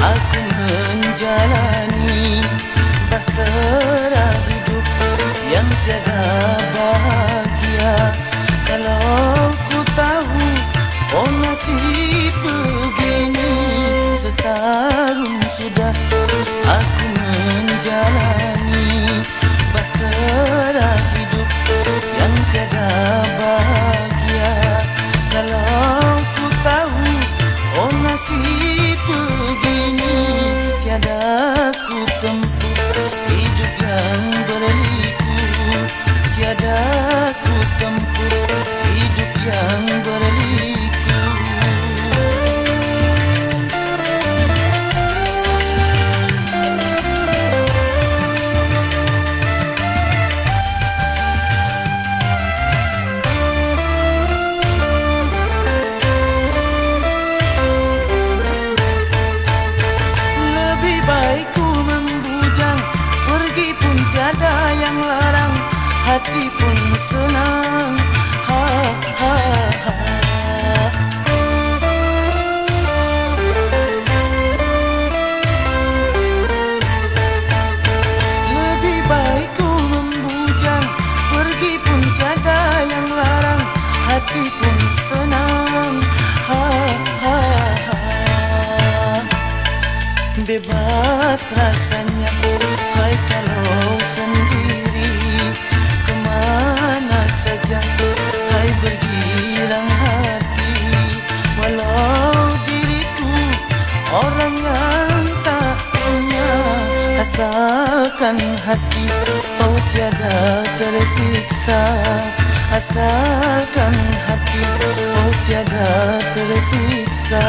aku menjalani Bahtera Pun senang. Ha ha ha. Bebas rasanya Hai kalau sendiri. Ke mana saja Hai bergirang hati. Walau diriku Orang yang tak punya. Asalkan hati Oh tiada tersiksa Asalkan hati Oh tiada tersiksa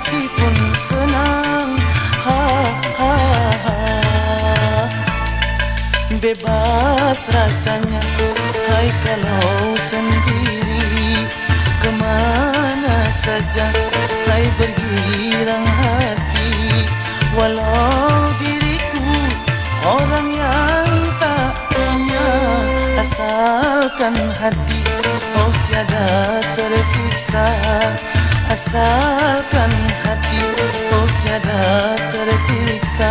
Hati pun senang Ha ha ha. Bebas rasanya Hai kalau sendiri. Ke mana saja Hai bergirang hati. Walau diriku Orang yang tak punya Asalkan hati. Oh tiada tersiksa Asalkan hati Oh tiada tersiksa.